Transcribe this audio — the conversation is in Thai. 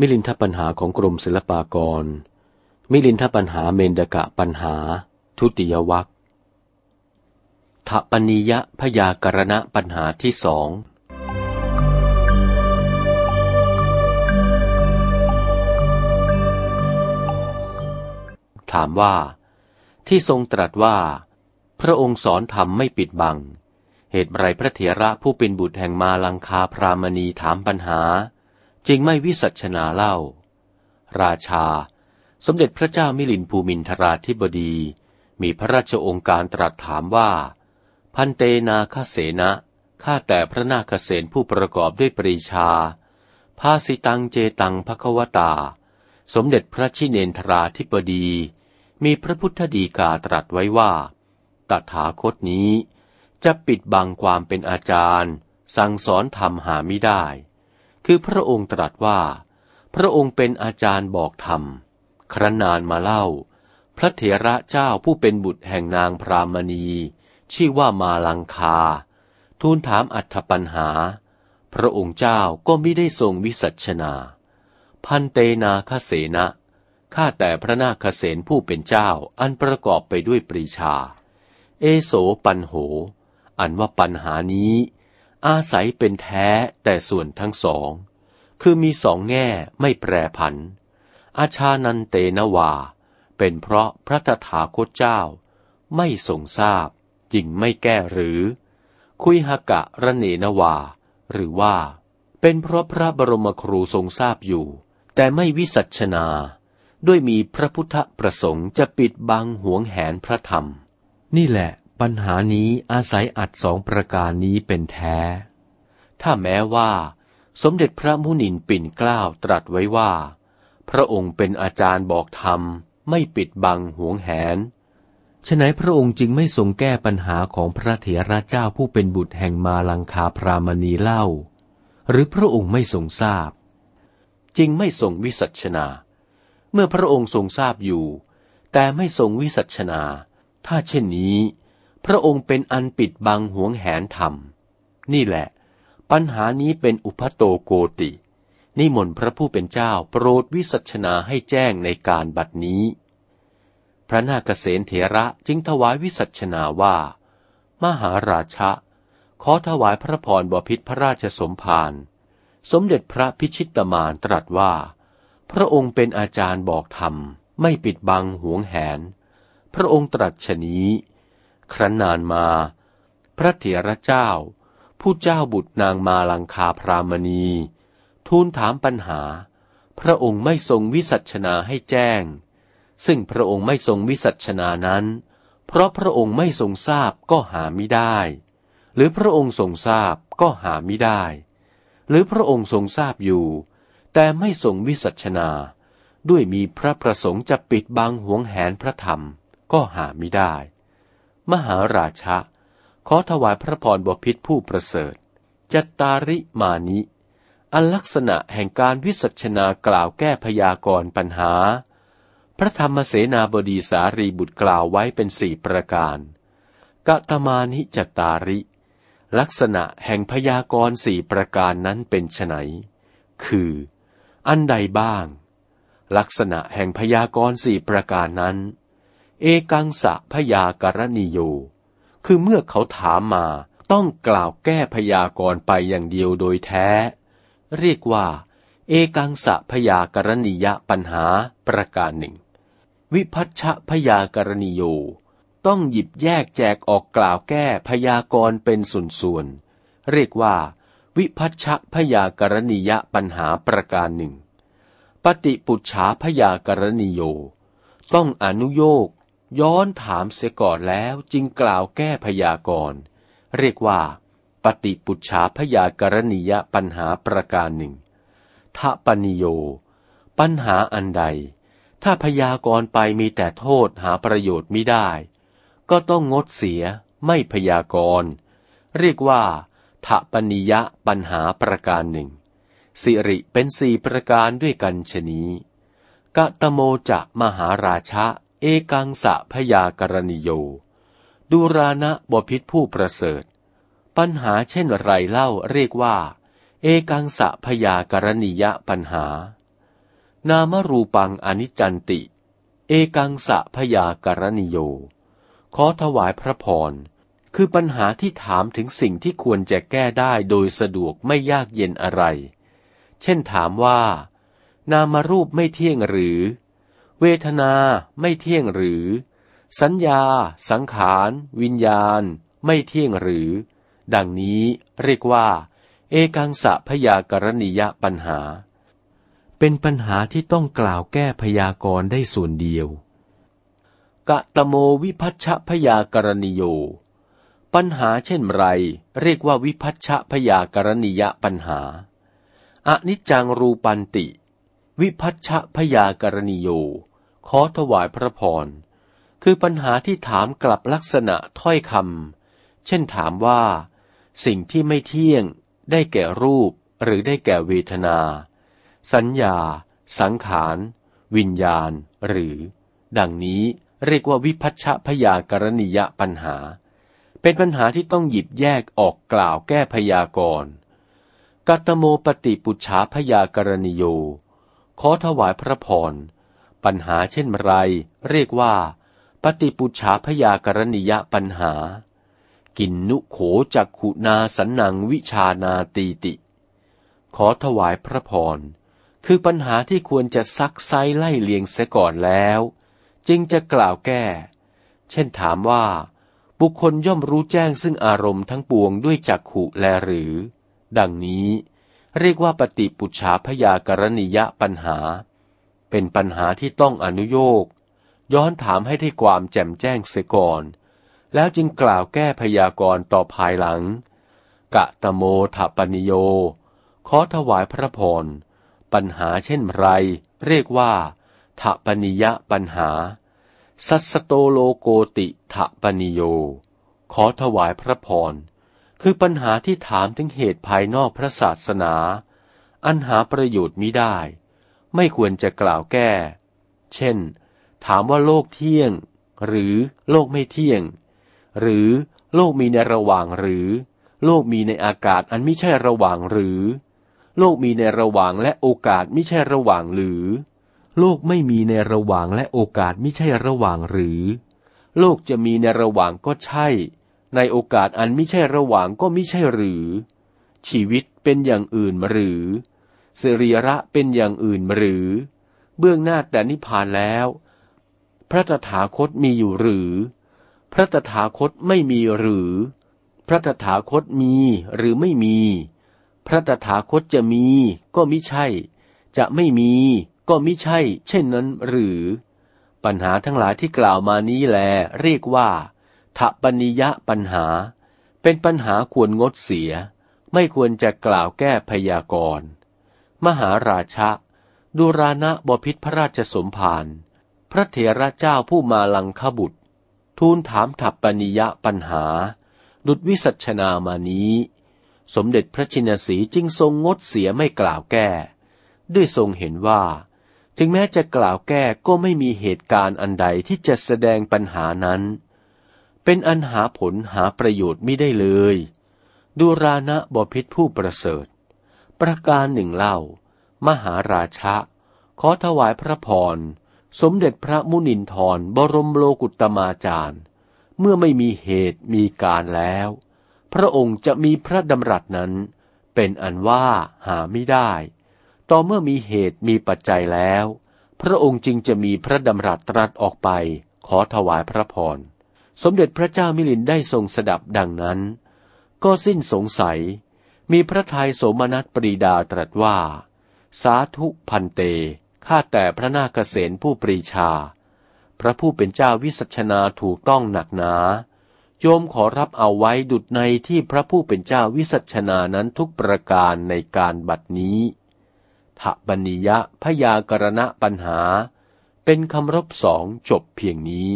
มิลินทปัญหาของกรมศิลปากร มิลินทปัญหาเมนดกะปัญหา ทุติยวัคทปนิยะพยากรณะปัญหาที่สอง ถามว่า ที่ทรงตรัสว่า พระองค์สอนธรรมไม่ปิดบัง เหตุไรพระเถระผู้เป็นบุตรแห่งมาลังคาพรามณีถามปัญหา จึงไม่วิสัชนาเล่า ราชา สมเด็จพระเจ้ามิลินภูมินทราธิบดี มีพระราชองค์การตรัสถามว่า พันเตนาคเสนะข้าแต่พระนาคเสนผู้ประกอบด้วยปรีชา ภาสิตังเจตังภควตา สมเด็จพระชิเนนทราธิบดี มีพระพุทธดีกาตรัสไว้ว่า ตถาคตนี้ จะปิดบังความเป็นอาจารย์ สั่งสอนธรรมหาไม่ได้ คือพระองค์ตรัสว่า พระองค์เป็นอาจารย์บอกธรรม ครั้นนานมาเล่า พระเถระเจ้าผู้เป็นบุตรแห่งนางพรามณี ชื่อว่ามาลังคา ทูลถามอัธปัญหา พระองค์เจ้าก็ไม่ได้ทรงวิสัชนา พันเตนาคเสนะข้าแต่พระนาคเสนผู้เป็นเจ้าอันประกอบไปด้วยปรีชา เอโสปันโห อันว่าปัญหานี้ อาศัยเป็นแท้แต่ส่วนทั้งสอง คือมีสองแง่ไม่แปรผัน อาชานันเตนวา เป็นเพราะพระตถาคตเจ้า ไม่ทรงทราบจริงไม่แก้หรือ คุยหกะระเนนวา หรือว่า เป็นเพราะพระบรมครูทรงทราบอยู่ แต่ไม่วิสัชนา ด้วยมีพระพุทธประสงค์จะปิดบังหวงแหนพระธรรม นี่แหละ ปัญหานี้อาศัยอัดสองประการนี้เป็นแท้ ถ้าแม้ว่า สมเด็จพระมุนินปิ่นเกล้าตรัสไว้ว่า พระองค์เป็นอาจารย์บอกธรรม ไม่ปิดบังหวงแหนฉะนัยพระองค์จึงไม่ทรงแก้ปัญหาของพระเถระเจ้าผู้เป็นบุตรแห่งมาลังคาพรามณีเล่า หรือพระองค์ไม่ทรงทราบ จึงไม่ทรงวิสัชนา เมื่อพระองค์ทรงทราบอยู่ แต่ไม่ทรงวิสัชนา ถ้าเช่นนี้ พระองค์เป็นอันปิดบังหวงแหนธรรม นี่แหละ ปัญหานี้เป็นอุปโตโกติ นิมนต์พระผู้เป็นเจ้าโปรดวิสัชนาให้แจ้งในการบัดนี้ พระนาคเษนเถระจึงถวายวิสัชนาว่า มหาราชะ ขอถวายพระพรบพิษพระราชสมภารสมเด็จพระพิชิตมารตรัสว่า พระองค์เป็นอาจารย์บอกธรรม ไม่ปิดบังหวงแหน พระองค์ตรัสชนี้ ครั้นนานมา พระเถระเจ้า ผู้เจ้าบุตรนางมาลังคาพรามณี ทูลถามปัญหา พระองค์ไม่ทรงวิสัชนาให้แจ้ง ซึ่งพระองค์ไม่ทรงวิสัชนานั้น เพราะพระองค์ไม่ทรงทราบก็หาไม่ได้ หรือพระองค์ทรงทราบก็หาไม่ได้ หรือพระองค์ทรงทราบอยู่ แต่ไม่ทรงวิสัชนาด้วยมีพระประสงค์จะปิดบังหวงแหนพระธรรมก็หาไม่ได้ มหาราชะ ขอถวายพระพรบพิษผู้ประเสริฐ จัตตาริมานิ อันลักษณะแห่งการวิสัชนากล่าวแก้พยากรปัญหา พระธรรมเสนาบดีสารีบุตรกล่าวไว้เป็นสี่ประการกะตมานิจตาริ ลักษณะแห่งพยากรสี่ประการนั้นเป็นไนคือ อันใดบ้าง ลักษณะแห่งพยากรสี่ประการนั้น เอกังสะพยากรณิโย คือเมื่อเขาถามมาต้องกล่าวแก้พยากรณ์ไปอย่างเดียวโดยแท้ เรียกว่า เอกังสะพยากรณิยะปัญหาประการหนึ่ง วิพัชชพยากรณีโย ต้องหยิบแยกแจกออกกล่าวแก้พยากรณ์เป็นส่วนๆ เรียกว่า วิพัชชพยากรณียะปัญหาประการหนึ่ง ปฏิปุจฉาพยากรณีโย ต้องอนุโยก ย้อนถามเสียก่อนแล้วจึงกล่าวแก้พยากรณ์เรียกว่า ปฏิปุจฉาพยากรณียปัญหาประการหนึ่งทะปนิโย ปัญหาอันใด ถ้าพยากรณ์ไปมีแต่โทษหาประโยชน์ไม่ได้ ก็ต้องงดเสียไม่พยากรณ์เรียกว่าทะปนิยะปัญหาประการหนึ่งสิริเป็นสี่ประการด้วยกันชนี้กะตโมจะมหาราชะ เอกังสะพยากรณิโย ดูรานะบพิษผู้ประเสริฐ ปัญหาเช่นไรเล่าเรียกว่า เอกังสะพยากรณิยะปัญหา นามรูปังอนิจจันติ เอกังสะพยากรณิโย ขอถวายพระพร คือปัญหาที่ถามถึงสิ่งที่ควรจะแก้ได้โดยสะดวกไม่ยากเย็นอะไร เช่นถามว่า นามรูปไม่เที่ยงหรือ เวทนาไม่เที่ยงหรือ สัญญา สังขาร วิญญาณ ไม่เที่ยงหรือ ดังนี้เรียกว่า เอกังสะพยากรณิยปัญหา เป็นปัญหาที่ต้องกล่าวแก้พยากรณ์ได้ส่วนเดียว กะตะโมวิพัชชพยากรณิโย ปัญหาเช่นไร เรียกว่าวิพัชชพยากรณิยปัญหาอนิจจังรูปันติ วิพัชชพยากรณิโย ขอถวายพระพร คือปัญหาที่ถามกลับลักษณะถ้อยคำ เช่นถามว่า สิ่งที่ไม่เที่ยง ได้แก่รูปหรือได้แก่เวทนา สัญญา สังขาร วิญญาณ หรือ ดังนี้เรียกว่าวิพัชชพยากรณียปัญหา เป็นปัญหาที่ต้องหยิบแยกออกกล่าวแก้พยากรณ์กัตโมปฏิปุชฉาพยากรณีโย ขอถวายพระพร ปัญหาเช่นไร เรียกว่า ปฏิปุชาพยากรณียปัญหา กินนุโขจักขุนาสันนังวิชานาตีติ ขอถวายพระพร คือปัญหาที่ควรจะซักไซไล่เลียงเสียก่อนแล้ว จึงจะกล่าวแก้ เช่นถามว่า บุคคลย่อมรู้แจ้งซึ่งอารมณ์ทั้งปวงด้วยจักขุแลหรือ ดังนี้ เรียกว่าปฏิปุจฉาพยากรณียปัญหา เป็นปัญหาที่ต้องอนุโยกย้อนถามให้ได้ความแจ่มแจ้งเสียก่อน แล้วจึงกล่าวแก้พยากรณ์ต่อภายหลัง กะตะโมทปนิโย ขอถวายพระพร ปัญหาเช่นไร เรียกว่าทะปนิยะปัญหา สัสโตโลโกติทะปนิโย ขอถวายพระพร คือปัญหาที่ถามถึงเหตุภายนอกพระศาสนา อันหาประโยชน์มิได้ ไม่ควรจะกล่าวแก้ เช่น ถามว่าโลกเที่ยง หรือโลกไม่เที่ยง หรือโลกมีในระหว่างหรือ โลกมีในอากาศอันไม่ใช่ระหว่างหรือ โลกมีในระหว่างและโอกาสไม่ใช่ระหว่างหรือ โลกไม่มีในระหว่างและโอกาสไม่ใช่ระหว่างหรือ โลกจะมีในระหว่างก็ใช่ ในโอกาสอันไม่ใช่ระหว่างก็ไม่ใช่หรือ ชีวิตเป็นอย่างอื่นหรือสรีระเป็นอย่างอื่นหรือ เบื้องหน้าแต่นิพพานแล้ว พระตถาคตมีอยู่หรือ พระตถาคตไม่มีหรือ พระตถาคตมีหรือไม่มี พระตถาคตจะมีก็มิใช่ จะไม่มีก็มิใช่ เช่นนั้นหรือ ปัญหาทั้งหลายที่กล่าวมานี้แล เรียกว่า ทปนิยะปัญหา เป็นปัญหาควรงดเสีย ไม่ควรจะกล่าวแก้พยากรณ์มหาราชะดูรานะบพิษพระราชสมภารพระเถระเจ้าผู้มาลังคบุตร ทูลถามถัปปนิยะปัญหา ดุดวิสัชนามานี้ สมเด็จพระชินสีจึงทรงงดเสียไม่กล่าวแก้ ด้วยทรงเห็นว่า ถึงแม้จะกล่าวแก้ก็ไม่มีเหตุการณ์อันใดที่จะแสดงปัญหานั้น เป็นอันหาผลหาประโยชน์ไม่ได้เลย ดูรานะบพิษผู้ประเสริฐ ประการหนึ่งเล่า มหาราชะ ขอถวายพระพร สมเด็จพระมุนินทรบรมโลกุตมาจารย์ เมื่อไม่มีเหตุมีการแล้ว พระองค์จะมีพระดำรัสนั้น เป็นอันว่าหาไม่ได้ ต่อเมื่อมีเหตุมีปัจจัยแล้ว พระองค์จึงจะมีพระดำรัสตรัสออกไป ขอถวายพระพร สมเด็จพระเจ้ามิลินได้ทรงสดับดังนั้น ก็สิ้นสงสัย มีพระทัยโสมนัสปรีดาตรัสว่า สาธุพันเต ข้าแต่พระนาคเษนผู้ปรีชา พระผู้เป็นเจ้าวิสัชนาถูกต้องหนักหนา โยมขอรับเอาไว้ดุดในที่พระผู้เป็นเจ้าวิสัชนานั้นทุกประการในการบัดนี้ทะบัญญะพยากรณะปัญหา เป็นคำรบสองจบเพียงนี้